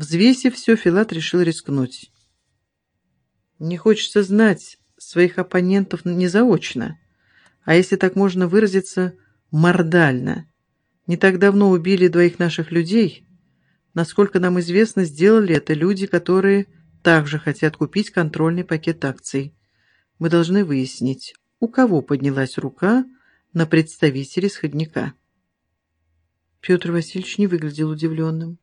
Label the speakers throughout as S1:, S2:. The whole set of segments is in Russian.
S1: Взвесив все, Филат решил рискнуть. Не хочется знать своих оппонентов не заочно, а если так можно выразиться, мордально. Не так давно убили двоих наших людей. Насколько нам известно, сделали это люди, которые также хотят купить контрольный пакет акций. Мы должны выяснить, у кого поднялась рука на представителей сходника. Петр Васильевич не выглядел удивленным.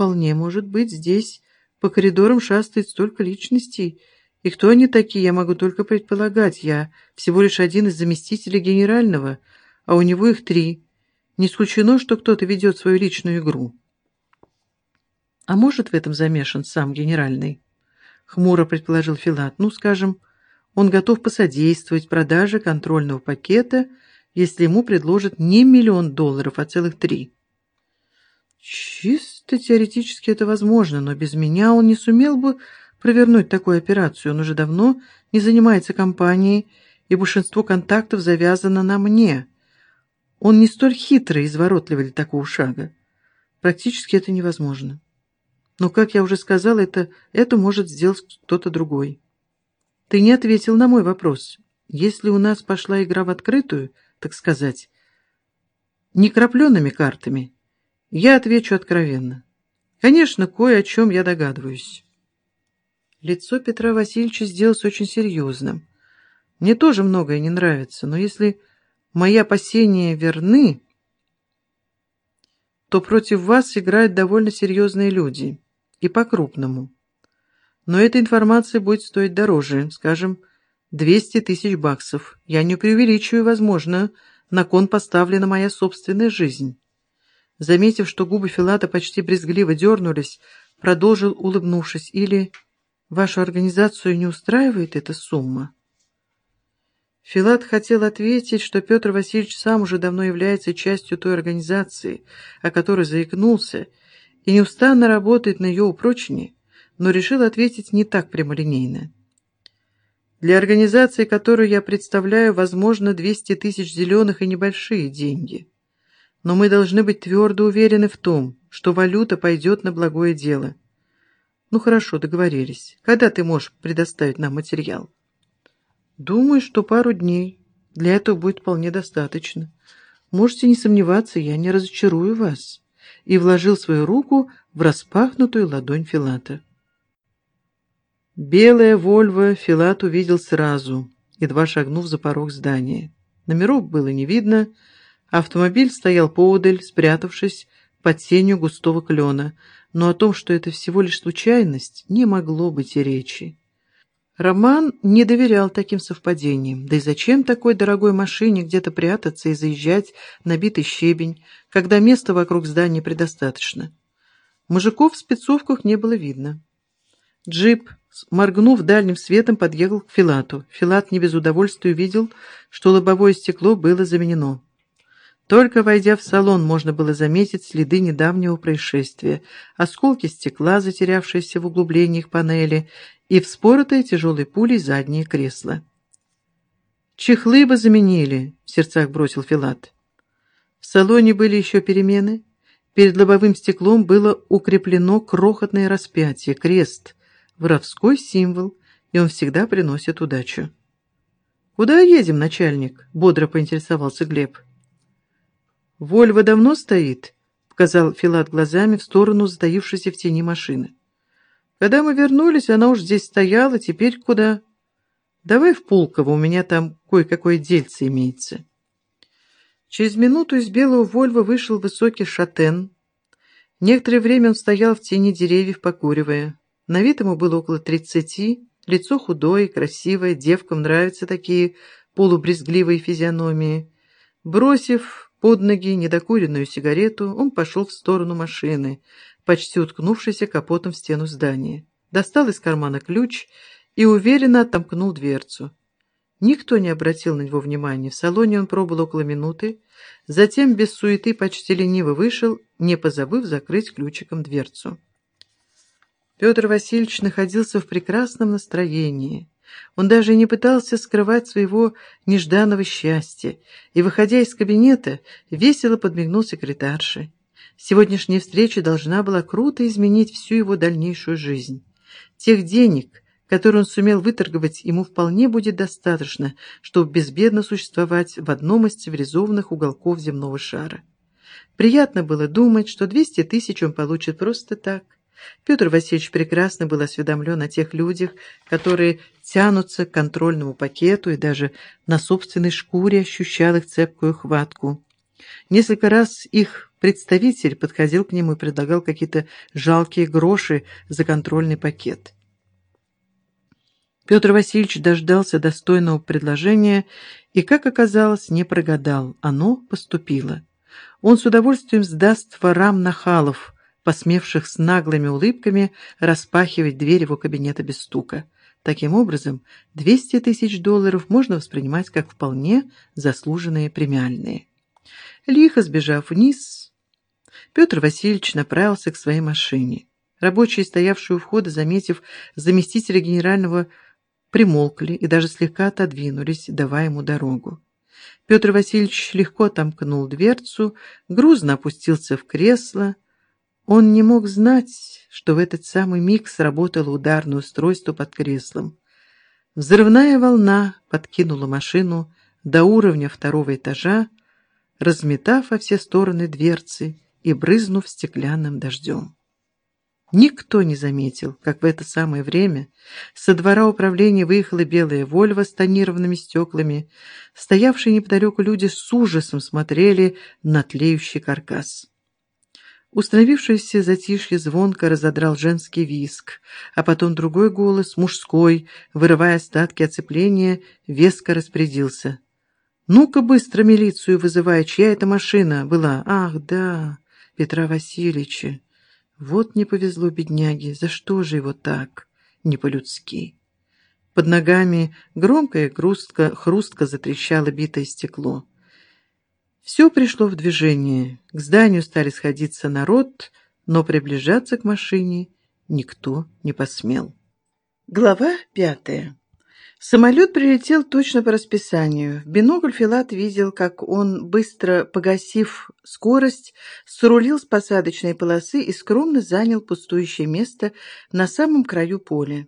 S1: «Вполне может быть, здесь по коридорам шастает столько личностей, и кто они такие, я могу только предполагать. Я всего лишь один из заместителей генерального, а у него их три. Не исключено, что кто-то ведет свою личную игру». «А может, в этом замешан сам генеральный?» — хмуро предположил Филат. «Ну, скажем, он готов посодействовать продаже контрольного пакета, если ему предложат не миллион долларов, а целых три». «Чисто теоретически это возможно, но без меня он не сумел бы провернуть такую операцию. Он уже давно не занимается компанией, и большинство контактов завязано на мне. Он не столь хитрый и изворотливый для такого шага. Практически это невозможно». Но, как я уже сказал, это, это может сделать кто-то другой. Ты не ответил на мой вопрос. Если у нас пошла игра в открытую, так сказать, не крапленными картами, я отвечу откровенно. Конечно, кое о чем я догадываюсь. Лицо Петра Васильевича сделалось очень серьезным. Мне тоже многое не нравится, но если мои опасения верны, то против вас играют довольно серьезные люди и по-крупному. Но эта информация будет стоить дороже, скажем, 200 тысяч баксов. Я не преувеличиваю, возможно, на кон поставлена моя собственная жизнь. Заметив, что губы Филата почти брезгливо дернулись, продолжил, улыбнувшись, или «Вашу организацию не устраивает эта сумма?» Филат хотел ответить, что Петр Васильевич сам уже давно является частью той организации, о которой заикнулся, и неустанно работает на ее упрочении, но решил ответить не так прямолинейно. Для организации, которую я представляю, возможно, 200 тысяч зеленых и небольшие деньги. Но мы должны быть твердо уверены в том, что валюта пойдет на благое дело. Ну хорошо, договорились. Когда ты можешь предоставить нам материал? Думаю, что пару дней. Для этого будет вполне достаточно. Можете не сомневаться, я не разочарую вас и вложил свою руку в распахнутую ладонь Филата. Белая Вольво Филат увидел сразу, едва шагнув за порог здания. Номеров было не видно, автомобиль стоял поодаль, спрятавшись под сенью густого клена, но о том, что это всего лишь случайность, не могло быть и речи. Роман не доверял таким совпадениям. Да и зачем такой дорогой машине где-то прятаться и заезжать на битый щебень, когда места вокруг здания предостаточно? Мужиков в спецовках не было видно. Джип, моргнув дальним светом, подъехал к Филату. Филат не без удовольствия увидел, что лобовое стекло было заменено. Только войдя в салон, можно было заметить следы недавнего происшествия, осколки стекла, затерявшиеся в углублениях панели, и вспоротое тяжелой пулей заднее кресло. «Чехлы бы заменили», — в сердцах бросил Филат. В салоне были еще перемены. Перед лобовым стеклом было укреплено крохотное распятие, крест, воровской символ, и он всегда приносит удачу. «Куда едем, начальник?» — бодро поинтересовался Глеб. «Вольва давно стоит?» — показал Филат глазами в сторону затаившейся в тени машины. «Когда мы вернулись, она уж здесь стояла, теперь куда?» «Давай в Пулково, у меня там кое-какое дельце имеется». Через минуту из белого Вольва вышел высокий шатен. Некоторое время он стоял в тени деревьев, покуривая. На вид ему было около тридцати, лицо худое, красивое, девкам нравятся такие полубрезгливые физиономии. Бросив под ноги недокуренную сигарету, он пошел в сторону машины, почти уткнувшейся капотом в стену здания. Достал из кармана ключ и уверенно отомкнул дверцу. Никто не обратил на него внимания. В салоне он пробыл около минуты, затем без суеты почти лениво вышел, не позабыв закрыть ключиком дверцу. Петр Васильевич находился в прекрасном настроении. Он даже не пытался скрывать своего нежданного счастья и, выходя из кабинета, весело подмигнул секретарше. Сегодняшняя встреча должна была круто изменить всю его дальнейшую жизнь. Тех денег, которые он сумел выторговать, ему вполне будет достаточно, чтобы безбедно существовать в одном из цивилизованных уголков земного шара. Приятно было думать, что 200 тысяч он получит просто так. Петр Васильевич прекрасно был осведомлен о тех людях, которые тянутся к контрольному пакету и даже на собственной шкуре ощущал их цепкую хватку. Несколько раз их представитель подходил к нему и предлагал какие-то жалкие гроши за контрольный пакет. Петр Васильевич дождался достойного предложения и, как оказалось, не прогадал. Оно поступило. Он с удовольствием сдаст ворам нахалов, посмевших с наглыми улыбками распахивать дверь его кабинета без стука. Таким образом, 200 тысяч долларов можно воспринимать как вполне заслуженные премиальные. Лихо сбежав вниз, Петр Васильевич направился к своей машине. Рабочие, стоявшие у входа, заметив заместителя генерального примолкли и даже слегка отодвинулись, давая ему дорогу. Петр Васильевич легко отомкнул дверцу, грузно опустился в кресло. Он не мог знать, что в этот самый миг сработало ударное устройство под креслом. Взрывная волна подкинула машину до уровня второго этажа, разметав во все стороны дверцы и брызнув стеклянным дождем. Никто не заметил, как в это самое время со двора управления выехала белая «Вольво» с тонированными стеклами. Стоявшие неподалеку люди с ужасом смотрели на тлеющий каркас. Установившийся затишье звонко разодрал женский виск, а потом другой голос, мужской, вырывая остатки оцепления, веско распорядился. «Ну-ка быстро милицию вызывай, чья это машина была? Ах, да, Петра Васильевича!» Вот не повезло бедняге, за что же его так, не по-людски? Под ногами громко и хрустко, хрустко затрещало битое стекло. Все пришло в движение. К зданию стали сходиться народ, но приближаться к машине никто не посмел. Глава пятая. Самолет прилетел точно по расписанию. В бинокль Филат видел, как он, быстро погасив скорость, срулил с посадочной полосы и скромно занял пустующее место на самом краю поля.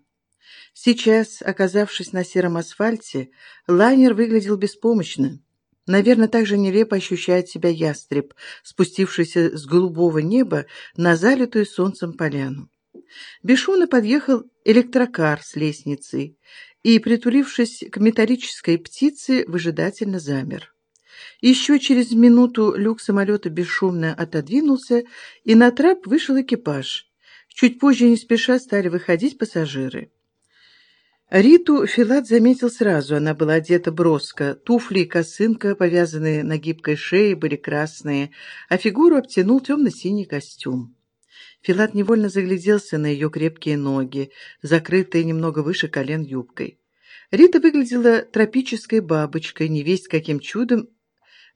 S1: Сейчас, оказавшись на сером асфальте, лайнер выглядел беспомощно. Наверное, так же нелепо ощущает себя ястреб, спустившийся с голубого неба на залитую солнцем поляну. Бесшумно подъехал электрокар с лестницей и, притулившись к металлической птице, выжидательно замер. Еще через минуту люк самолета бесшумно отодвинулся, и на трап вышел экипаж. Чуть позже не спеша стали выходить пассажиры. Риту Филат заметил сразу. Она была одета броско. Туфли и косынка, повязанные на гибкой шее, были красные, а фигуру обтянул темно-синий костюм. Филат невольно загляделся на ее крепкие ноги, закрытые немного выше колен юбкой. Рита выглядела тропической бабочкой, невесть каким чудом,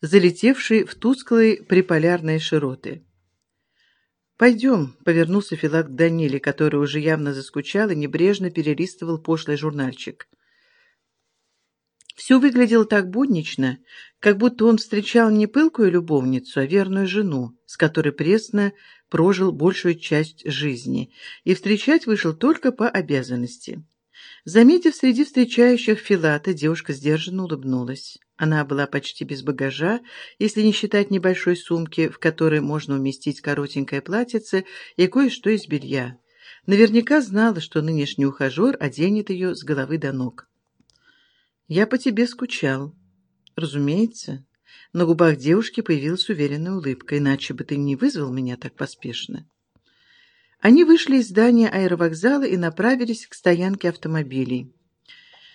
S1: залетевшей в тусклые приполярные широты. «Пойдем», — повернулся Филат к Даниле, который уже явно заскучал и небрежно перелистывал пошлый журнальчик. Все выглядело так буднично, как будто он встречал не пылкую любовницу, а верную жену, с которой пресно прожил большую часть жизни, и встречать вышел только по обязанности. Заметив среди встречающих Филата, девушка сдержанно улыбнулась. Она была почти без багажа, если не считать небольшой сумки, в которой можно уместить коротенькое платьице и кое-что из белья. Наверняка знала, что нынешний ухажер оденет ее с головы до ног. «Я по тебе скучал». «Разумеется». На губах девушки появилась уверенная улыбка, иначе бы ты не вызвал меня так поспешно. Они вышли из здания аэровокзала и направились к стоянке автомобилей.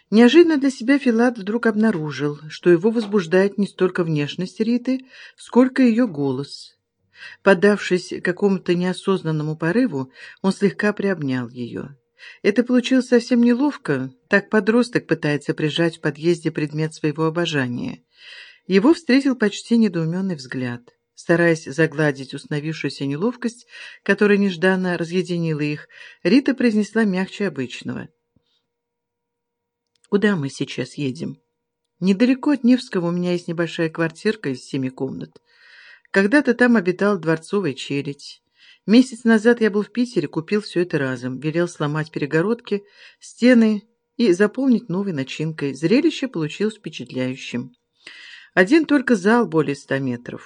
S1: Неожиданно для себя Филат вдруг обнаружил, что его возбуждает не столько внешность Риты, сколько ее голос. Поддавшись какому-то неосознанному порыву, он слегка приобнял ее. Это получилось совсем неловко, так подросток пытается прижать в подъезде предмет своего обожания. Его встретил почти недоуменный взгляд. Стараясь загладить установившуюся неловкость, которая нежданно разъединила их, Рита произнесла мягче обычного. «Куда мы сейчас едем?» «Недалеко от Невского у меня есть небольшая квартирка из семи комнат. Когда-то там обитал дворцовый челядь. Месяц назад я был в Питере, купил все это разом, велел сломать перегородки, стены и заполнить новой начинкой. Зрелище получилось впечатляющим. Один только зал более ста метров.